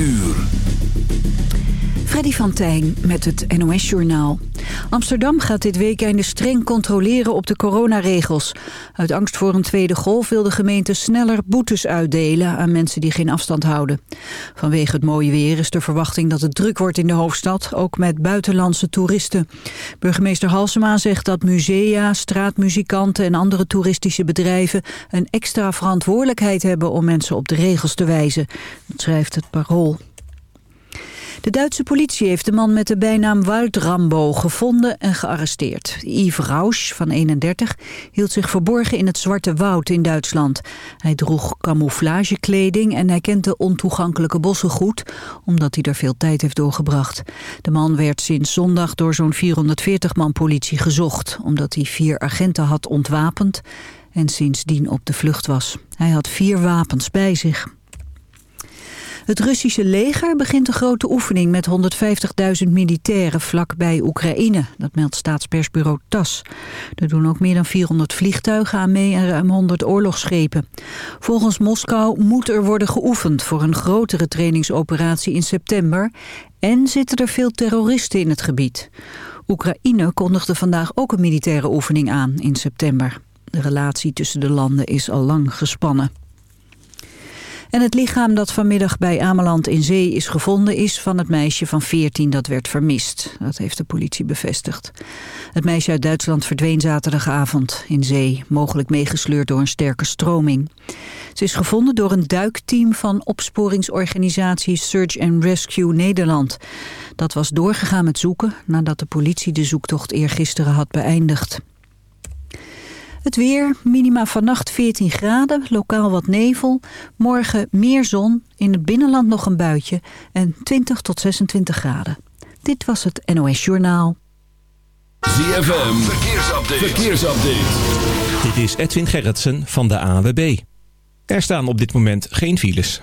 uur. Freddy van Tijn met het NOS-journaal. Amsterdam gaat dit weekende streng controleren op de coronaregels. Uit angst voor een tweede golf wil de gemeente sneller boetes uitdelen aan mensen die geen afstand houden. Vanwege het mooie weer is de verwachting dat het druk wordt in de hoofdstad, ook met buitenlandse toeristen. Burgemeester Halsema zegt dat musea, straatmuzikanten en andere toeristische bedrijven een extra verantwoordelijkheid hebben om mensen op de regels te wijzen. Dat schrijft het Parool. De Duitse politie heeft de man met de bijnaam Waldrambo gevonden en gearresteerd. Yves Rausch, van 31, hield zich verborgen in het Zwarte Woud in Duitsland. Hij droeg camouflagekleding en hij kent de ontoegankelijke bossen goed, omdat hij er veel tijd heeft doorgebracht. De man werd sinds zondag door zo'n 440 man politie gezocht, omdat hij vier agenten had ontwapend en sindsdien op de vlucht was. Hij had vier wapens bij zich. Het Russische leger begint een grote oefening met 150.000 militairen vlakbij Oekraïne. Dat meldt staatspersbureau TAS. Er doen ook meer dan 400 vliegtuigen aan mee en ruim 100 oorlogsschepen. Volgens Moskou moet er worden geoefend voor een grotere trainingsoperatie in september. En zitten er veel terroristen in het gebied. Oekraïne kondigde vandaag ook een militaire oefening aan in september. De relatie tussen de landen is al lang gespannen. En het lichaam dat vanmiddag bij Ameland in zee is gevonden... is van het meisje van 14 dat werd vermist. Dat heeft de politie bevestigd. Het meisje uit Duitsland verdween zaterdagavond in zee... mogelijk meegesleurd door een sterke stroming. Ze is gevonden door een duikteam van opsporingsorganisatie Search and Rescue Nederland. Dat was doorgegaan met zoeken nadat de politie de zoektocht eergisteren had beëindigd. Het weer, minima vannacht 14 graden, lokaal wat nevel. Morgen meer zon, in het binnenland nog een buitje en 20 tot 26 graden. Dit was het NOS Journaal. ZFM, verkeersupdate. verkeersupdate. Dit is Edwin Gerritsen van de ANWB. Er staan op dit moment geen files.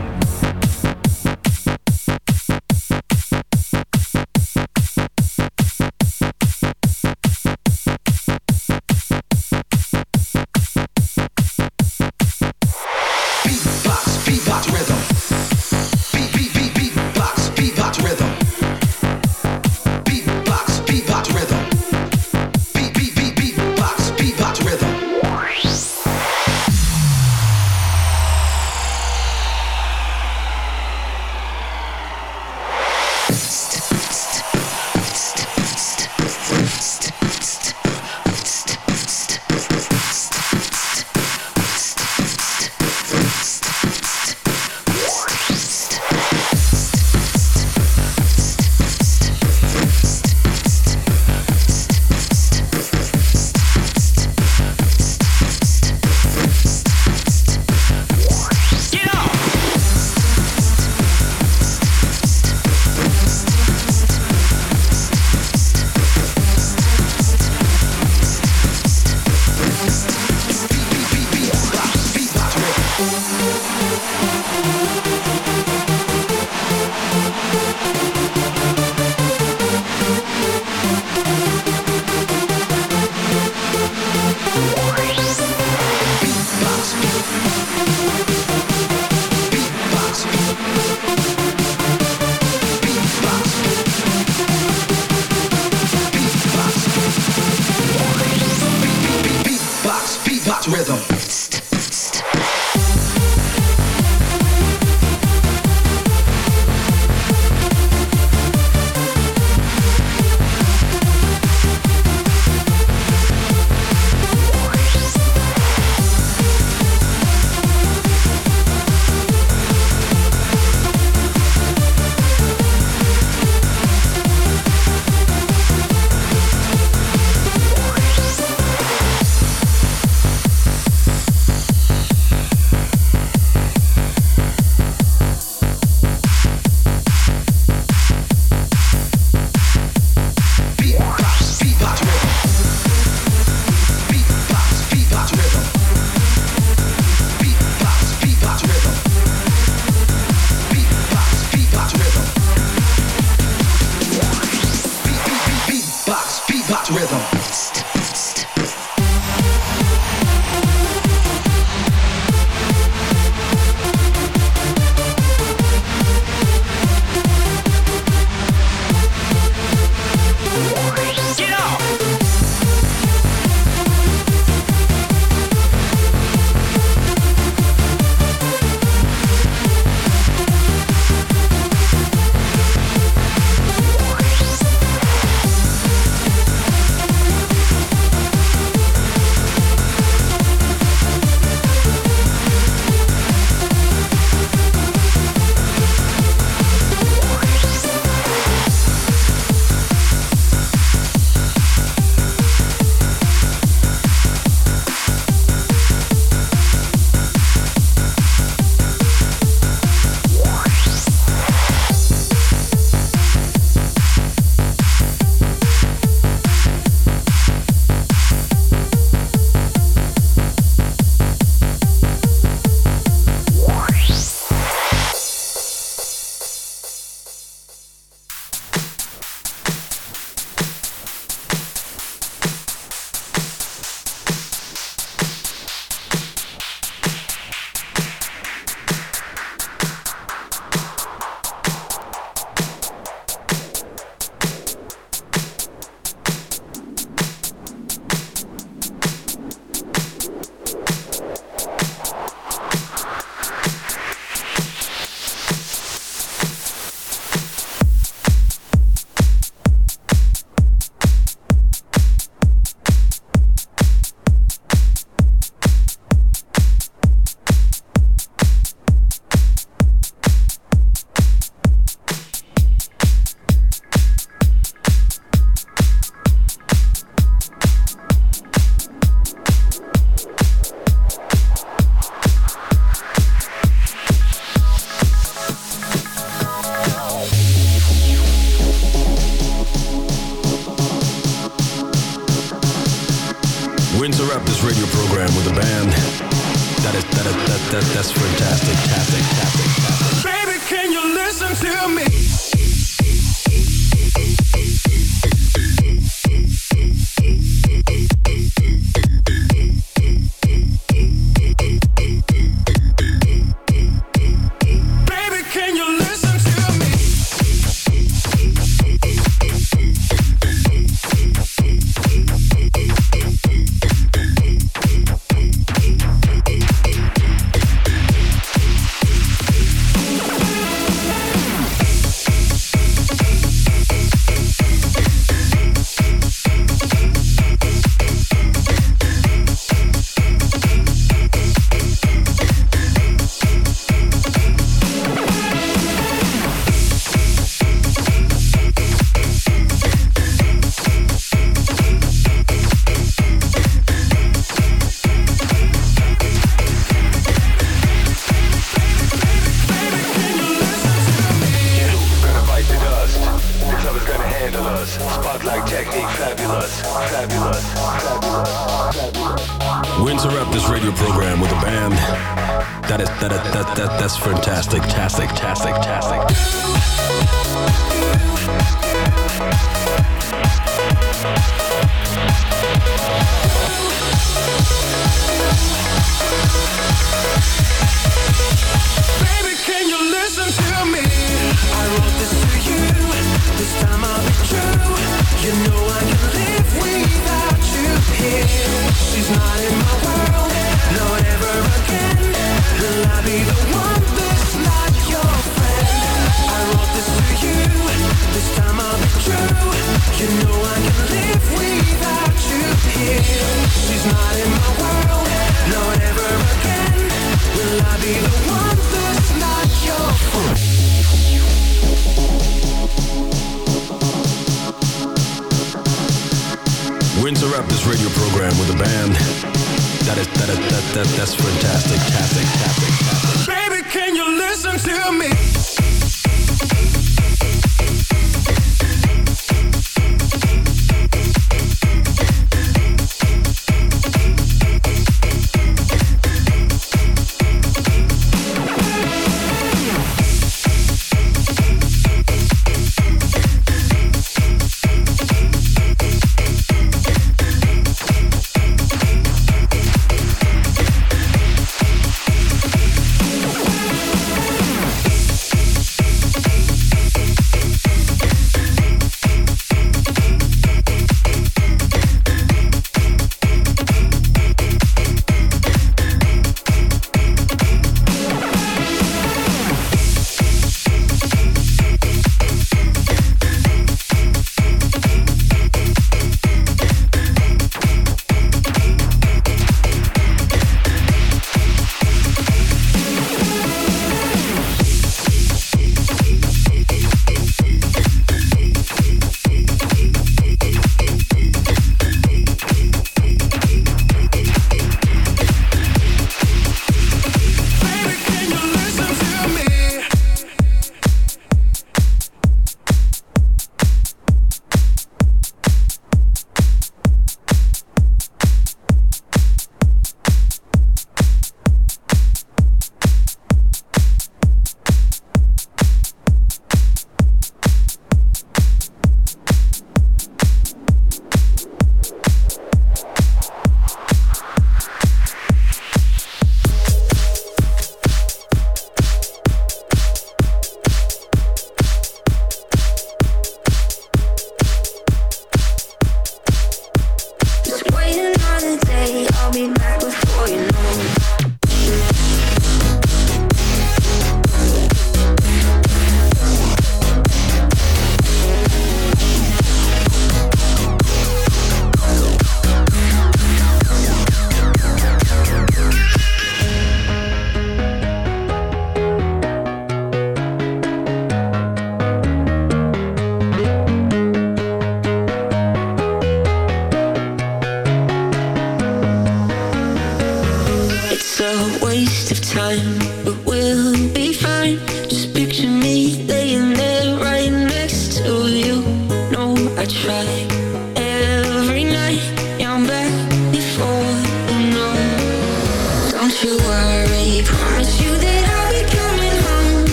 Interrupt this radio program with a band that is that is that, that that's fantastic, fantastic, fantastic. Baby, can you listen to me?